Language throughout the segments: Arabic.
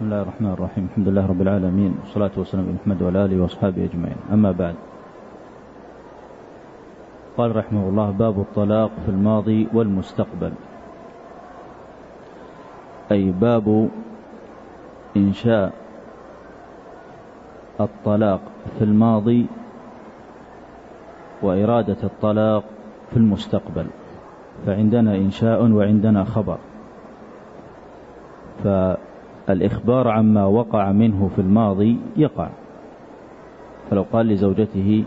بسم الله الرحمن الرحيم الحمد لله رب العالمين والصلاة والسلام على محمد وعلى آله وأصحابه أجمعين أما بعد قال رحمه الله باب الطلاق في الماضي والمستقبل أي باب إنشاء الطلاق في الماضي وإرادة الطلاق في المستقبل فعندنا إنشاء وعندنا خبر فالإخبار عما وقع منه في الماضي يقع. فلو قال لزوجته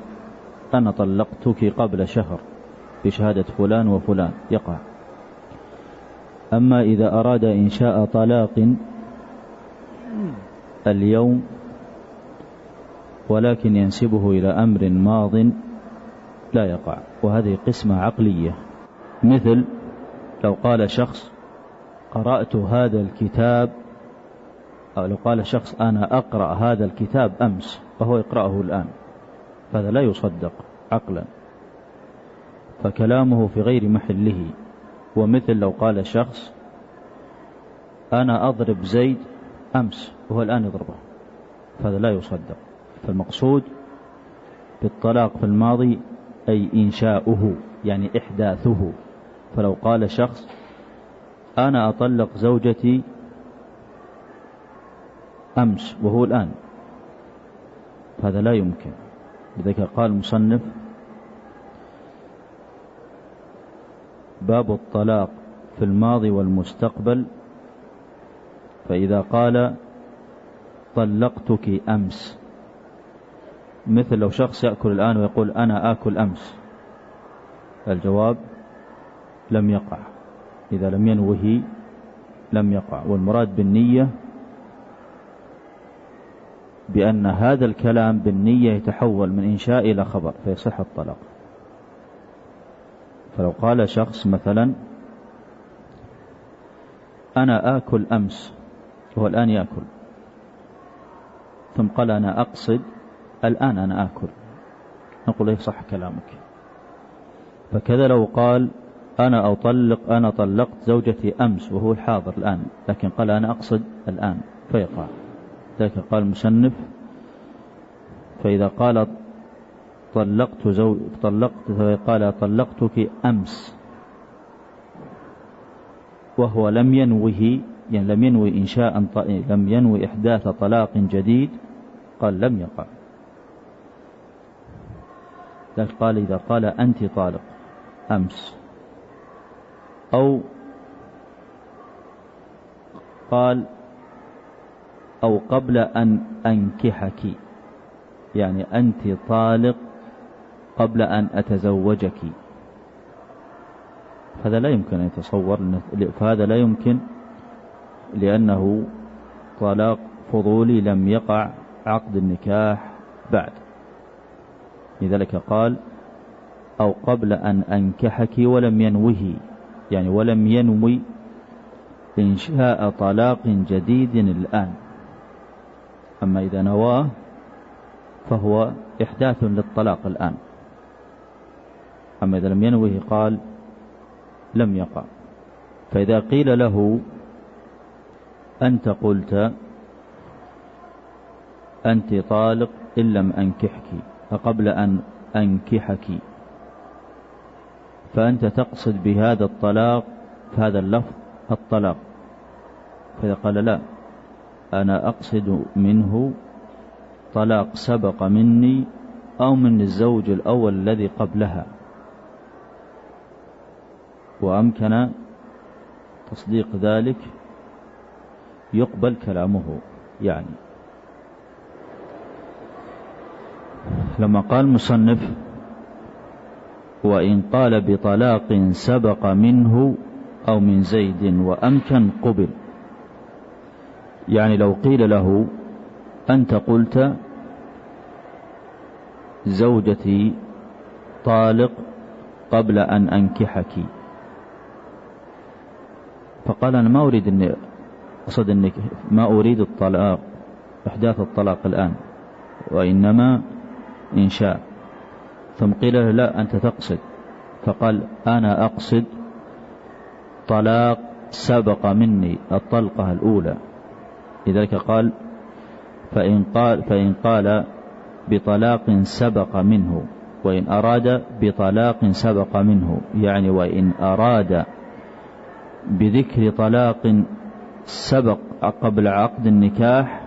أنا طلقتك قبل شهر بشهادة فلان وفلان يقع. أما إذا أراد إنشاء طلاق اليوم ولكن ينسبه إلى أمر ماض لا يقع. وهذه قسمة عقلية. مثل لو قال شخص قرأت هذا الكتاب أو لو قال شخص أنا أقرأ هذا الكتاب أمس وهو يقرأه الآن فهذا لا يصدق عقلا. فكلامه في غير محله ومثل لو قال شخص أنا أضرب زيد أمس وهو الآن يضربه فهذا لا يصدق. فالمقصود بالطلاق في الماضي أي إنشاؤه يعني إحداثه. فلو قال شخص أنا أطلق زوجتي أمس وهو الآن. هذا لا يمكن. لذلك قال المصنف باب الطلاق في الماضي والمستقبل. فإذا قال طلقتك أمس. مثل لو شخص يأكل الآن ويقول أنا آكل أمس. الجواب لم يقع. إذا لم ينوه لم يقع. والمراد بالنية بأن هذا الكلام بالنية يتحول من إنشاء إلى خبر فيصح الطلاق. فلو قال شخص مثلا أنا آكل أمس وهو الآن يأكل ثم قال أنا أقصد الآن أنا آكل نقول إيه صح كلامك؟ فكذا لو قال أنا أطلق أنا طلقت زوجتي أمس وهو الحاضر الآن لكن قال أنا أقصد الآن فيقع ذلك قال المسنف فإذا قال طلقت زوج طلقت قال طلقتك أمس وهو لم ينوه يعني لم ينوي إنشاء لم ينوي إحداث طلاق جديد قال لم يقع. ذلك قال إذا قال أنت طالق أمس أو قال أو قبل أن أنكحك. يعني أنت طالق قبل أن أتزوجك. هذا لا يمكن أن يتصور فهذا لا يمكن لأنه طلاق فضولي لم يقع عقد النكاح بعد. لذلك قال أو قبل أن أنكحك ولم ينوه. يعني ولم ينوي إنشاء طلاق جديد الآن. أما إذا نواه فهو إحداث للطلاق الآن. أما إذا لم ينوه قال لم يقع. فإذا قيل له أنت قلت أنت طالق إن لم أنكحك فقبل أن أنكحك. فأنت تقصد بهذا الطلاق هذا اللفظ الطلاق. فإذا قال لا أنا أقصد منه طلاق سبق مني أو من الزوج الأول الذي قبلها. وأمكن تصديق ذلك يقبل كلامه يعني. لما قال مصنف وإن قال بطلاق سبق منه أو من زيد وأمكن قبل. يعني لو قيل له أنت قلت زوجتي طالق قبل أن أنكحك. فقال أنا ما أريد أن أقصد أنك ما أريد الطلاق إحداث الطلاق الآن وإنما إنشاء ثم قيل له لا أنت تقصد. فقال أنا أقصد طلاق سبق مني الطلقة الأولى. لذلك قال فإن قال, فإن قال بطلاق سبق منه وإن أراد بطلاق سبق منه يعني وإن أراد بذكر طلاق سبق قبل عقد النكاح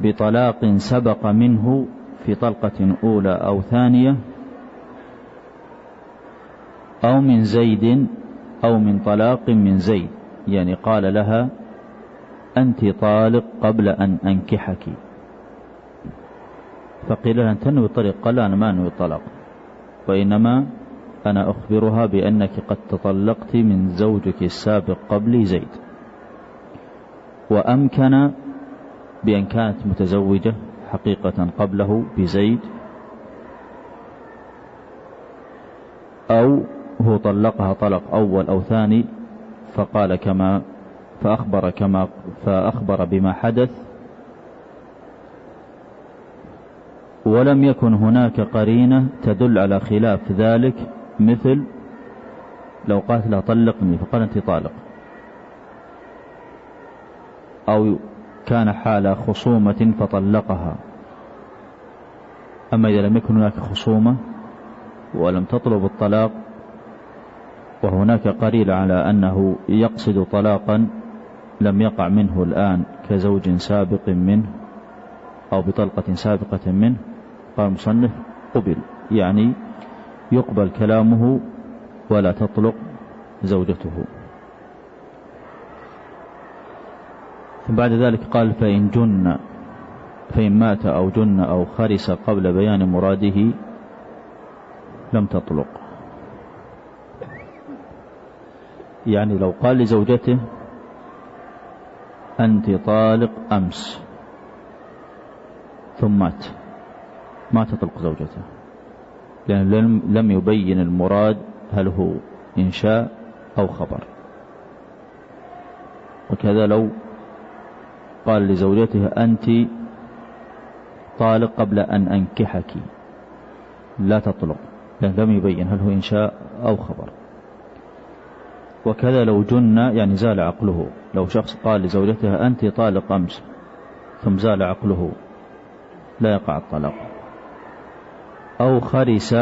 بطلاق سبق منه في طلقة أولى أو ثانية أو من زيد أو من طلاق من زيد يعني قال لها أنت طالق قبل أن أنكحك. فقيل لها تنوي الطريق قال أنا ما أنوي الطلاق وإنما أنا أخبرها بأنك قد تطلقت من زوجك السابق قبل زيد. وأمكن بأن كانت متزوجة حقيقة قبله بزيد أو هو طلقها طلق أول أو ثاني فقال كما فأخبر كما فأخبر بما حدث. ولم يكن هناك قرينة تدل على خلاف ذلك مثل لو قالت لا طلقني فقال أنت طالق. أو كان حال خصومة فطلقها. أما إذا لم يكن هناك خصومة ولم تطلب الطلاق وهناك قريل على أنه يقصد طلاقا لم يقع منه الآن كزوج سابق منه أو بطلقة سابقة منه قال المصنف قبل يعني يقبل كلامه ولا تطلق زوجته. بعد ذلك قال فإن جن فإن مات أو جن أو خرس قبل بيان مراده لم تطلق. يعني لو قال لزوجته أنت طالق أمس. ثم مات. ما تطلق زوجته. لأن لم يبين المراد هل هو إنشاء أو خبر. وكذا لو قال لزوجته أنت طالق قبل أن أنكحك. لا تطلق. لأن لم يبين هل هو إنشاء أو خبر. وكذا لو جن يعني زال عقله. لو شخص قال لزوجته أنت طالق أمس ثم زال عقله. لا يقع الطلاق. أو خرس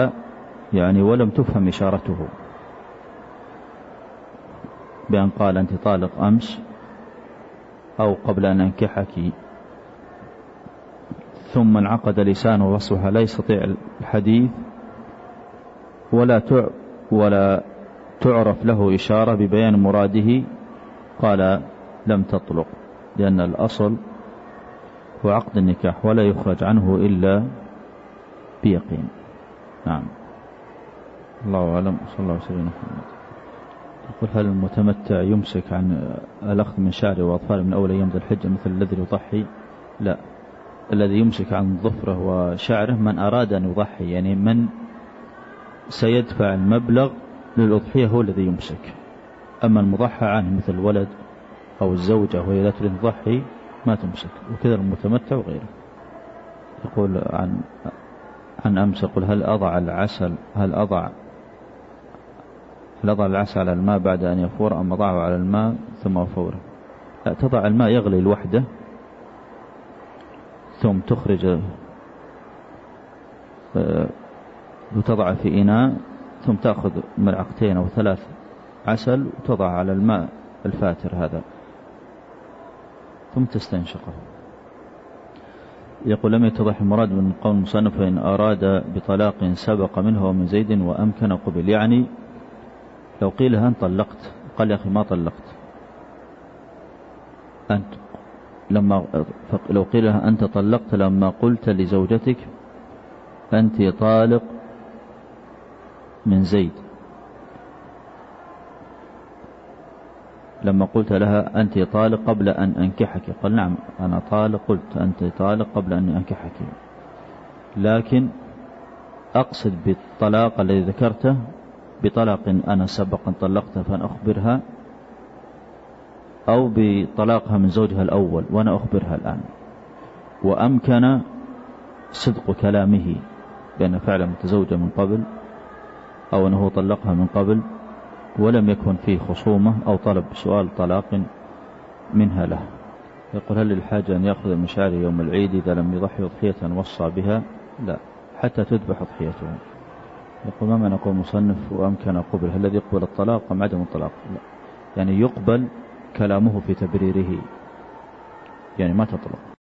يعني ولم تفهم إشارته. بأن قال أنت طالق أمس أو قبل أن أنكحك. ثم انعقد لسانه وصفها لا يستطيع الحديث ولا ولا تعرف له إشارة ببيان مراده قال لم تطلق لأن الأصل هو عقد النكاح ولا يخرج عنه إلا بيقين. نعم. الله أعلم صلى الله عليه وسلم يقول هل المتمتع يمسك عن الأخذ من شعره وأظفاره من أول أيام ذي الحجة مثل الذي يضحي؟ لا. الذي يمسك عن ظفره وشعره من أراد أن يضحي يعني من سيدفع المبلغ للأضحية هو الذي يمسك. أما المضحى عنه مثل الولد أو الزوجة وهي لا تريد تضحي ما تمسك وكذا المتمتع وغيره. يقول عن عن أمس يقول هل أضع العسل هل أضع هل أضع العسل على الماء بعد أن يفور أم أضعه على الماء ثم أفوره لا تضع الماء يغلي لوحده ثم تخرج آه، وتضع في إناء ثم تأخذ ملعقتين أو ثلاث عسل وتضع على الماء الفاتر هذا ثم تستنشقه. يقول لم يتضح المراد من قول المصنف إن أراد بطلاق سبق منه ومن زيد وأمكن قبل. يعني لو قيل أنت طلقت قال يا أخي ما طلقت. أنت لما لو قيل أنت طلقت لما قلت لزوجتك أنت طالق من زيد. لما قلت لها أنت طالق قبل أن أنكحك قال نعم أنا طالق قلت أنت طالق قبل أن أنكحك. لكن أقصد بالطلاق الذي ذكرته بطلاق أنا سبقا طلقتها فأنا أخبرها أو بطلاقها من زوجها الأول وأنا أخبرها الآن. وأمكن صدق كلامه بأن فعلا متزوجة من قبل أو أنه طلقها من قبل ولم يكن فيه خصومة أو طلب سؤال طلاق منها له. يقول هل للحاجة أن يأخذ المشاعر يوم العيد إذا لم يضحي أضحية وصى بها؟ لا حتى تذبح أضحيته. يقول ما معنى قول مصنف وأمكن قبل هل الذي يقبل الطلاق أم عدم الطلاق؟ لا. يعني يقبل كلامه في تبريره. يعني ما تطلق.